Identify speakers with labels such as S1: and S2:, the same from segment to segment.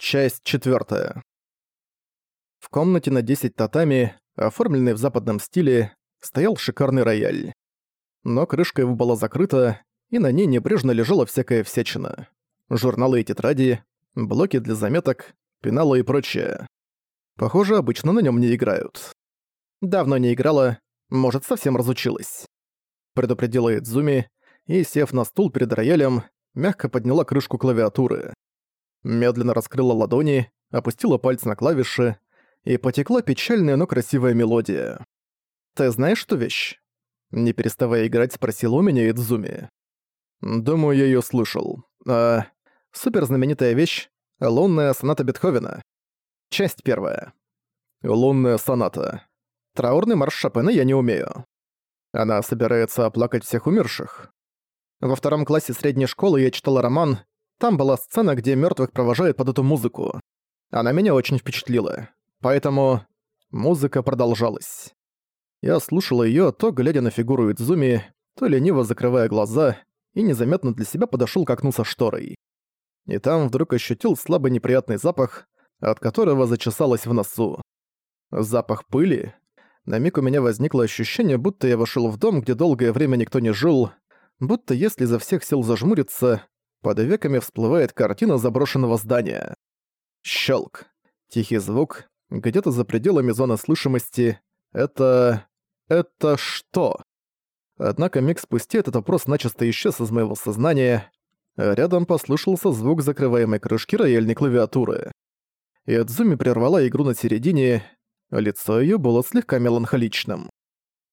S1: Часть четвертая. В комнате на 10 татами, оформленной в западном стиле, стоял шикарный рояль. Но крышка его была закрыта, и на ней небрежно лежала всякая всячина. Журналы и тетради, блоки для заметок, пеналы и прочее. Похоже, обычно на нем не играют. Давно не играла, может, совсем разучилась. Предупредила Идзуми, и, сев на стул перед роялем, мягко подняла крышку клавиатуры медленно раскрыла ладони, опустила пальцы на клавиши, и потекла печальная, но красивая мелодия. «Ты знаешь эту вещь?» Не переставая играть, спросил у меня Идзуми. «Думаю, я её слышал. А... Суперзнаменитая вещь — лунная соната Бетховена. Часть первая. Лунная соната. Траурный марш Шопена я не умею. Она собирается оплакать всех умерших. Во втором классе средней школы я читала роман там была сцена, где мертвых провожают под эту музыку. Она меня очень впечатлила. Поэтому музыка продолжалась. Я слушала ее, то глядя на фигуру Идзуми, то лениво закрывая глаза, и незаметно для себя подошел к окну со шторой. И там вдруг ощутил слабый неприятный запах, от которого зачесалось в носу. Запах пыли. На миг у меня возникло ощущение, будто я вошел в дом, где долгое время никто не жил, будто если изо всех сил зажмуриться, под веками всплывает картина заброшенного здания. Щелк. Тихий звук. Где-то за пределами зоны слышимости. Это... Это что? Однако миг спустя этот вопрос начисто исчез из моего сознания. Рядом послышался звук закрываемой крышки рояльной клавиатуры. Ядзуми прервала игру на середине, лицо её было слегка меланхоличным.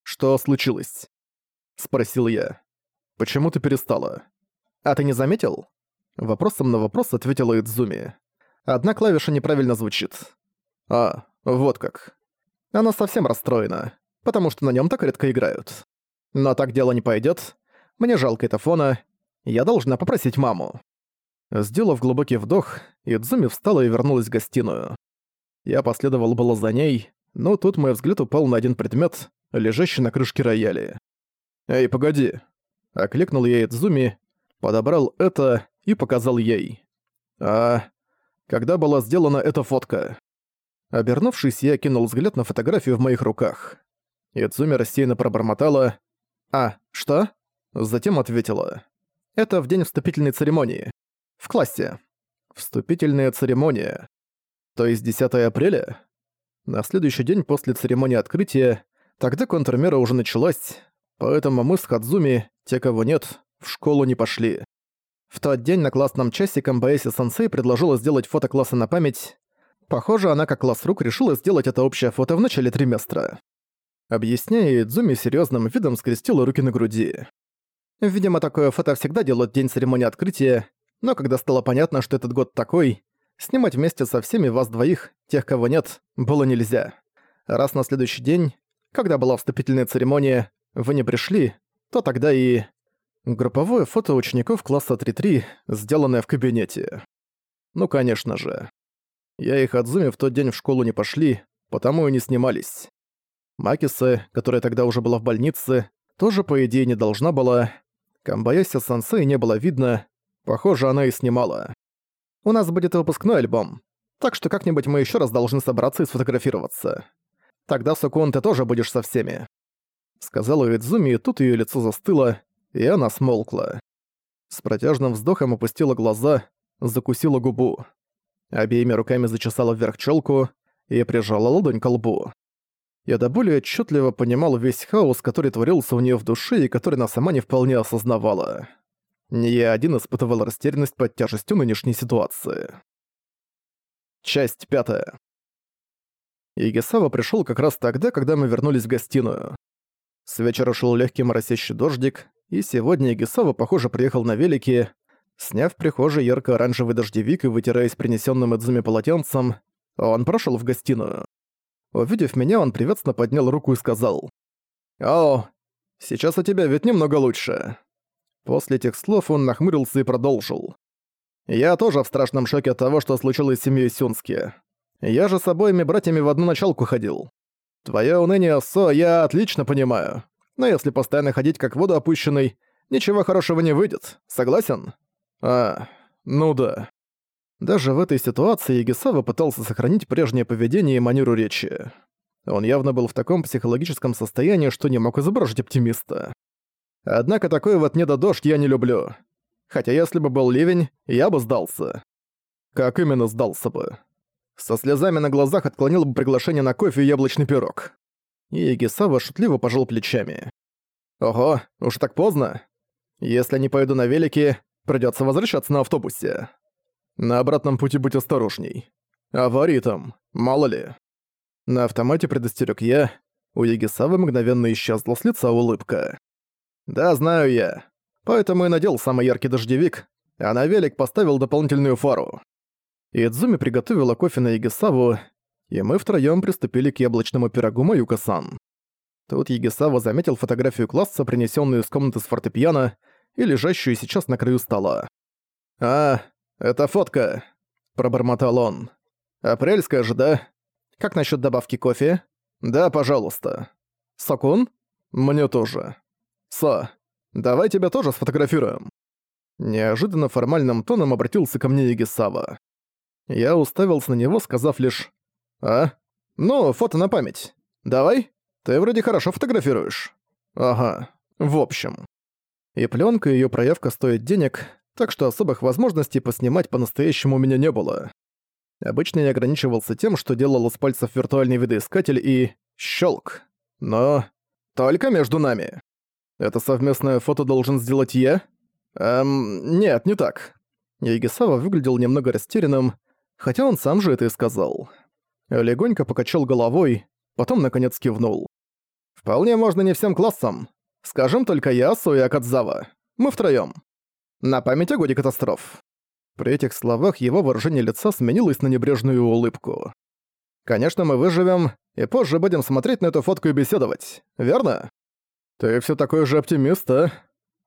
S1: «Что случилось?» — спросил я. «Почему ты перестала?» «А ты не заметил?» Вопросом на вопрос ответила Идзуми. Одна клавиша неправильно звучит. А, вот как. Она совсем расстроена, потому что на нем так редко играют. Но так дело не пойдет. Мне жалко это фона. Я должна попросить маму. Сделав глубокий вдох, Идзуми встала и вернулась в гостиную. Я последовал было за ней, но тут мой взгляд упал на один предмет, лежащий на крышке рояля. «Эй, погоди!» Окликнул я Идзуми, подобрал это и показал ей. «А когда была сделана эта фотка?» Обернувшись, я кинул взгляд на фотографию в моих руках. Ицуми рассеянно пробормотала. «А, что?» Затем ответила. «Это в день вступительной церемонии. В классе. Вступительная церемония. То есть 10 апреля?» На следующий день после церемонии открытия, тогда контрмера уже началась, поэтому мы с Хадзуми, те, кого нет, в школу не пошли. В тот день на классном часе Камбаэси-сенсей предложила сделать фото класса на память. Похоже, она как класс рук решила сделать это общее фото в начале триместра. Объясняя, Идзуми серьезным видом скрестила руки на груди. Видимо, такое фото всегда делают день церемонии открытия, но когда стало понятно, что этот год такой, снимать вместе со всеми вас двоих, тех, кого нет, было нельзя. Раз на следующий день, когда была вступительная церемония, вы не пришли, то тогда и... Групповое фото учеников класса 3-3, сделанное в кабинете. Ну, конечно же. Я и Хадзуми в тот день в школу не пошли, потому и не снимались. Макисы, которая тогда уже была в больнице, тоже, по идее, не должна была. Камбаяси сансей не было видно. Похоже, она и снимала. У нас будет выпускной альбом, так что как-нибудь мы еще раз должны собраться и сфотографироваться. Тогда, Сукун, ты тоже будешь со всеми. Сказала Идзуми, и тут ее лицо застыло, и она смолкла. С протяжным вздохом опустила глаза, закусила губу. Обеими руками зачесала вверх челку и прижала ладонь к лбу. Я до более отчетливо понимал весь хаос, который творился у нее в душе и который она сама не вполне осознавала. Не я один испытывал растерянность под тяжестью нынешней ситуации. Часть пятая. Игисава пришел как раз тогда, когда мы вернулись в гостиную. С вечера шел легкий моросящий дождик, и сегодня Гисава, похоже, приехал на велике, сняв в прихожей ярко-оранжевый дождевик и вытираясь принесенным Идзуми полотенцем, он прошел в гостиную. Увидев меня, он приветственно поднял руку и сказал «О, сейчас у тебя ведь немного лучше». После этих слов он нахмурился и продолжил. «Я тоже в страшном шоке от того, что случилось с семьей Сюнски. Я же с обоими братьями в одну началку ходил. Твоё уныние, Со, я отлично понимаю но если постоянно ходить как воду опущенной, ничего хорошего не выйдет. Согласен? А, ну да. Даже в этой ситуации Егисава пытался сохранить прежнее поведение и манеру речи. Он явно был в таком психологическом состоянии, что не мог изображать оптимиста. Однако такой вот недодождь я не люблю. Хотя если бы был ливень, я бы сдался. Как именно сдался бы? Со слезами на глазах отклонил бы приглашение на кофе и яблочный пирог. И Егисава шутливо пожал плечами. «Ого, уж так поздно. Если не поеду на велике, придётся возвращаться на автобусе. На обратном пути будь осторожней. Аварии там, мало ли». На автомате предостерег я. У Егисавы мгновенно исчезла с лица улыбка. «Да, знаю я. Поэтому и надел самый яркий дождевик, а на велик поставил дополнительную фару». Идзуми приготовила кофе на Егисаву, и мы втроём приступили к яблочному пирогу Маюка-сан. Тут Егисава заметил фотографию класса, принесенную из комнаты с фортепиано и лежащую сейчас на краю стола. «А, это фотка», — пробормотал он. «Апрельская же, да? Как насчет добавки кофе?» «Да, пожалуйста». «Сокун?» «Мне тоже». «Со, давай тебя тоже сфотографируем». Неожиданно формальным тоном обратился ко мне Егисава. Я уставился на него, сказав лишь «А? Ну, фото на память. Давай?» Ты вроде хорошо фотографируешь. Ага. В общем. И пленка и её проявка стоят денег, так что особых возможностей поснимать по-настоящему у меня не было. Обычно я ограничивался тем, что делал из пальцев виртуальный видоискатель и... щелк. Но... Только между нами. Это совместное фото должен сделать я? Эм, нет, не так. Ягисава выглядел немного растерянным, хотя он сам же это и сказал. Легонько покачал головой, потом наконец кивнул. Вполне можно не всем классам. Скажем только Ясу и Акадзава. Мы втроём. На память о годе катастроф». При этих словах его выражение лица сменилось на небрежную улыбку. «Конечно, мы выживем, и позже будем смотреть на эту фотку и беседовать, верно?» «Ты всё такой же оптимист, а?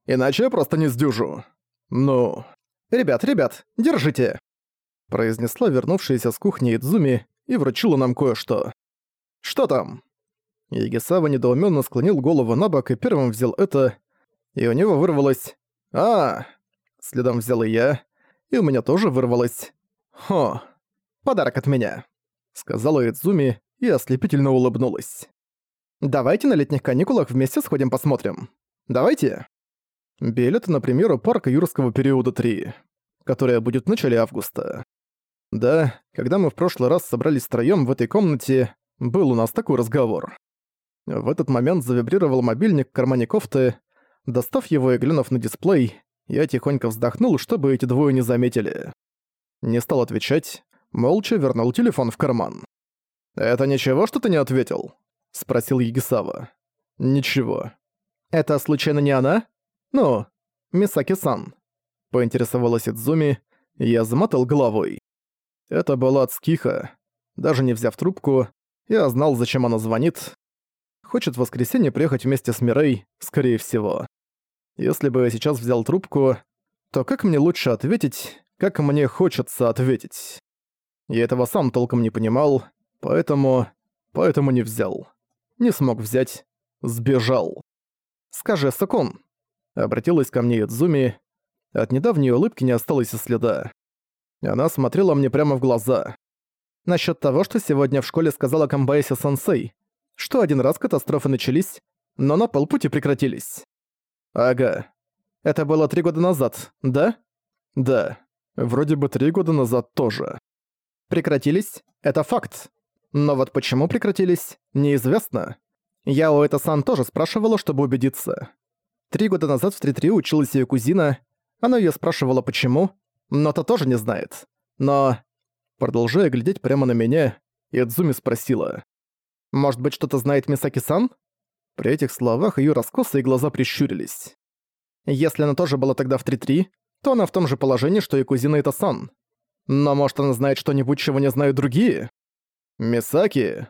S1: Иначе я просто не сдюжу. Ну...» «Ребят, ребят, держите!» произнесла вернувшаяся с кухни Идзуми и вручила нам кое-что. «Что там?» Егисава недоуменно склонил голову на бок и первым взял это, и у него вырвалось «А!». Следом взял и я, и у меня тоже вырвалось «Хо! Подарок от меня!» Сказала Идзуми и ослепительно улыбнулась. «Давайте на летних каникулах вместе сходим посмотрим. Давайте!» Билет на премьеру парка юрского периода 3, которая будет в начале августа. Да, когда мы в прошлый раз собрались втроём в этой комнате, был у нас такой разговор. В этот момент завибрировал мобильник в кармане кофты. Достав его и глянув на дисплей, я тихонько вздохнул, чтобы эти двое не заметили. Не стал отвечать, молча вернул телефон в карман. «Это ничего, что ты не ответил?» — спросил Егисава. «Ничего». «Это случайно не она?» «Ну, Мисаки-сан», — поинтересовалась Идзуми, я замотал головой. Это была Цкиха. Даже не взяв трубку, я знал, зачем она звонит, Хочет в воскресенье приехать вместе с Мирей, скорее всего. Если бы я сейчас взял трубку, то как мне лучше ответить, как мне хочется ответить? Я этого сам толком не понимал, поэтому... поэтому не взял. Не смог взять. Сбежал. «Скажи, Сакун», — обратилась ко мне Идзуми. От недавней улыбки не осталось и следа. Она смотрела мне прямо в глаза. Насчёт того, что сегодня в школе сказала Камбайси-сенсей, что один раз катастрофы начались, но на полпути прекратились. Ага. Это было три года назад, да? Да. Вроде бы три года назад тоже. Прекратились? Это факт. Но вот почему прекратились, неизвестно. Я у это-сан тоже спрашивала, чтобы убедиться. Три года назад в 3-3 училась ее кузина, она ее спрашивала почему, но та тоже не знает. Но... Продолжая глядеть прямо на меня, Идзуми спросила. Может быть, что-то знает Мисаки-сан? При этих словах её раскосые глаза прищурились. Если она тоже была тогда в 3-3, то она в том же положении, что и кузина это сан. Но может она знает что-нибудь, чего не знают другие? Мисаки?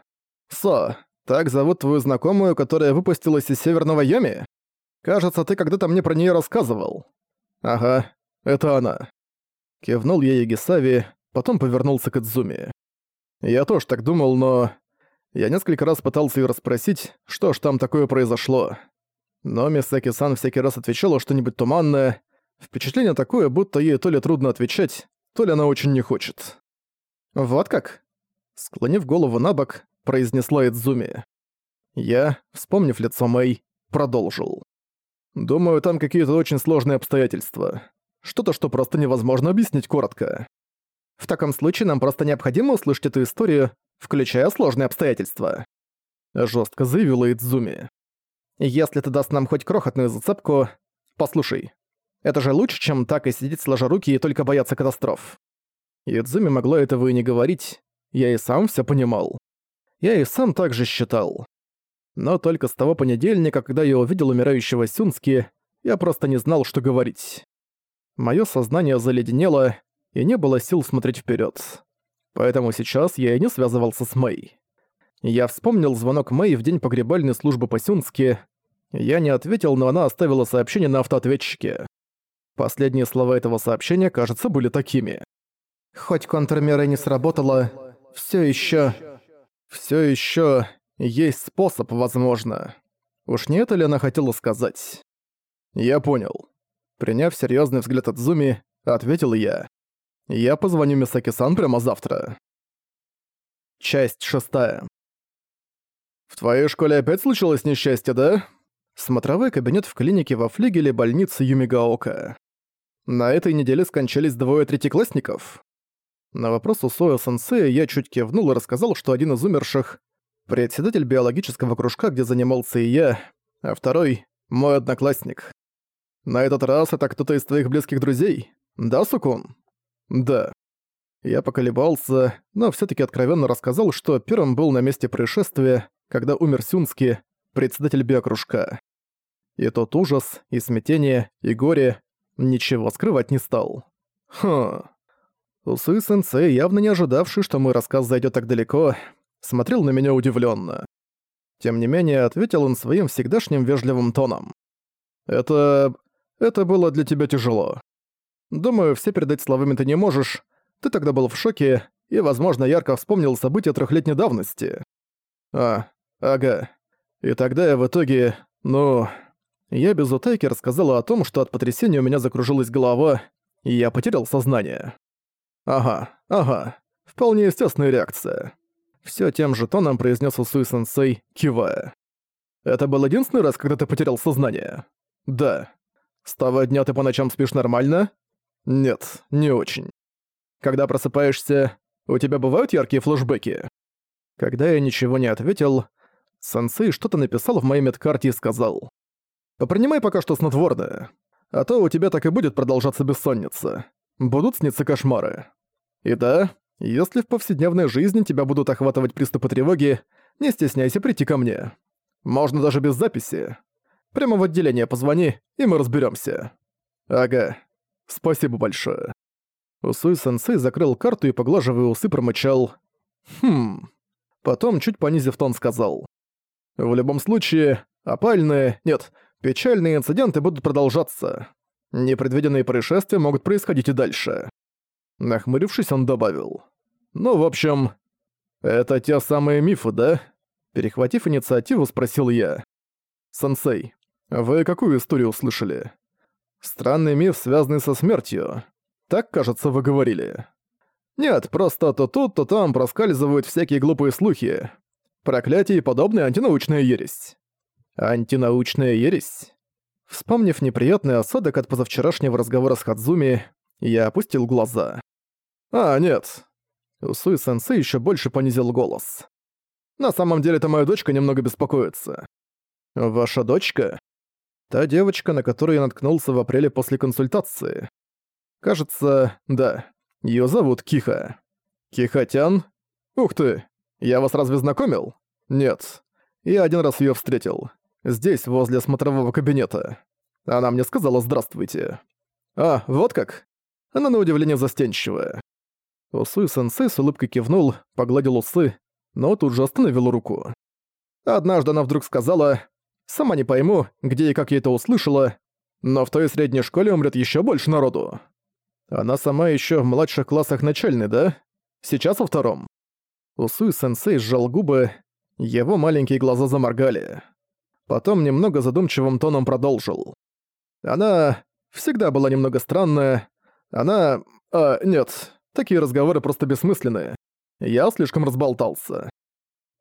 S1: Со, так зовут твою знакомую, которая выпустилась из Северного Йоми? Кажется, ты когда-то мне про неё рассказывал. Ага, это она. Кивнул я Ягисави, потом повернулся к Идзуми. Я тоже так думал, но... Я несколько раз пытался её расспросить, что ж там такое произошло. Но Мисаки-сан всякий раз отвечала что-нибудь туманное. Впечатление такое, будто ей то ли трудно отвечать, то ли она очень не хочет. «Вот как?» Склонив голову на бок, произнесла Идзуми. Я, вспомнив лицо Мэй, продолжил. «Думаю, там какие-то очень сложные обстоятельства. Что-то, что просто невозможно объяснить коротко. В таком случае нам просто необходимо услышать эту историю, включая сложные обстоятельства», — жестко заявила Идзуми. «Если ты даст нам хоть крохотную зацепку... Послушай, это же лучше, чем так и сидеть сложа руки и только бояться катастроф». Идзуми могла этого и не говорить, я и сам все понимал. Я и сам так же считал. Но только с того понедельника, когда я увидел умирающего Сюнски, я просто не знал, что говорить. Моё сознание заледенело, и не было сил смотреть вперед. Поэтому сейчас я и не связывался с Мэй. Я вспомнил звонок Мэй в день погребальной службы по Сюнски. Я не ответил, но она оставила сообщение на автоответчике. Последние слова этого сообщения, кажется, были такими. «Хоть контрмера не сработала, все еще, все еще есть способ, возможно. Уж не это ли она хотела сказать? Я понял. Приняв серьезный взгляд от Зуми, ответил я. Я позвоню Мисаки-сан прямо завтра. Часть шестая. В твоей школе опять случилось несчастье, да? Смотровой кабинет в клинике во флигеле больницы Юмигаока. На этой неделе скончались двое третьеклассников. На вопрос у Соя Сенсея я чуть кивнул и рассказал, что один из умерших — председатель биологического кружка, где занимался и я, а второй — мой одноклассник. На этот раз это кто-то из твоих близких друзей? Да, Сукун? Да. Я поколебался, но все таки откровенно рассказал, что первым был на месте происшествия, когда умер Сюнски, председатель биокружка. И тот ужас, и смятение, и горе ничего скрывать не стал. Хм. Усуи-сенсей, явно не ожидавший, что мой рассказ зайдет так далеко, смотрел на меня удивленно. Тем не менее, ответил он своим всегдашним вежливым тоном. «Это... это было для тебя тяжело. Думаю, все передать словами ты не можешь. Ты тогда был в шоке и, возможно, ярко вспомнил события трехлетней давности. А, ага. И тогда я в итоге... ну... Я без утайки рассказала о том, что от потрясения у меня закружилась голова, и я потерял сознание. «Ага, ага. Вполне естественная реакция». Всё тем же тоном произнес Усуи-сенсей, кивая. «Это был единственный раз, когда ты потерял сознание?» «Да». «С того дня ты по ночам спишь нормально?» «Нет, не очень». «Когда просыпаешься, у тебя бывают яркие флешбеки?» Когда я ничего не ответил, сенсей что-то написал в моей медкарте и сказал. «Попринимай пока что снотворное, а то у тебя так и будет продолжаться бессонница будут сниться кошмары. И да, если в повседневной жизни тебя будут охватывать приступы тревоги, не стесняйся прийти ко мне. Можно даже без записи. Прямо в отделение позвони, и мы разберемся. Ага. Спасибо большое. Усуй-сенсей закрыл карту и, поглаживая усы, промычал. Хм. Потом, чуть понизив тон, сказал. В любом случае, опальные, нет, печальные инциденты будут продолжаться. Непредвиденные происшествия могут происходить и дальше. Нахмурившись, он добавил. «Ну, в общем, это те самые мифы, да?» Перехватив инициативу, спросил я. «Сенсей, вы какую историю услышали?» «Странный миф, связанный со смертью. Так, кажется, вы говорили». «Нет, просто то тут, то там проскальзывают всякие глупые слухи. Проклятие и подобная антинаучная ересь». «Антинаучная ересь?» Вспомнив неприятный осадок от позавчерашнего разговора с Хадзуми, я опустил глаза. «А, нет». Усуи-сенсей еще больше понизил голос. «На самом деле-то моя дочка немного беспокоится». «Ваша дочка?» «Та девочка, на которую я наткнулся в апреле после консультации. Кажется, да. Её зовут Киха». «Кихатян? Ух ты! Я вас разве знакомил?» «Нет. Я один раз её встретил. Здесь, возле смотрового кабинета. Она мне сказала «здравствуйте». А, вот как? Она на удивление застенчивая. Усуй-сенсей с улыбкой кивнул, погладил усы, но тут же остановил руку. Однажды она вдруг сказала, «Сама не пойму, где и как я это услышала, но в той средней школе умрет еще больше народу». Она сама еще в младших классах начальной, да? Сейчас во втором. Усуй-сенсей сжал губы, его маленькие глаза заморгали. Потом немного задумчивым тоном продолжил. Она всегда была немного странная, Она... А, нет, такие разговоры просто бессмысленные. Я слишком разболтался.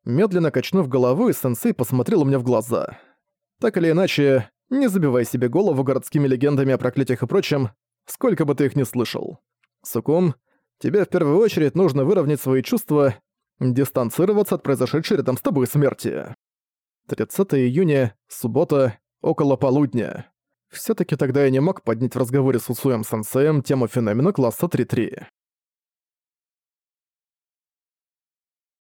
S1: Медленно качнув головой, сенсей посмотрел мне в глаза. Так или иначе, не забивай себе голову городскими легендами о проклятиях и прочем, сколько бы ты их ни слышал. Сукум, тебе в первую очередь нужно выровнять свои чувства, дистанцироваться от произошедшей рядом с тобой смерти. 30 июня, суббота, около полудня. все таки тогда я не мог поднять в разговоре с Усуем Сенсеем тему феномена класса 3-3.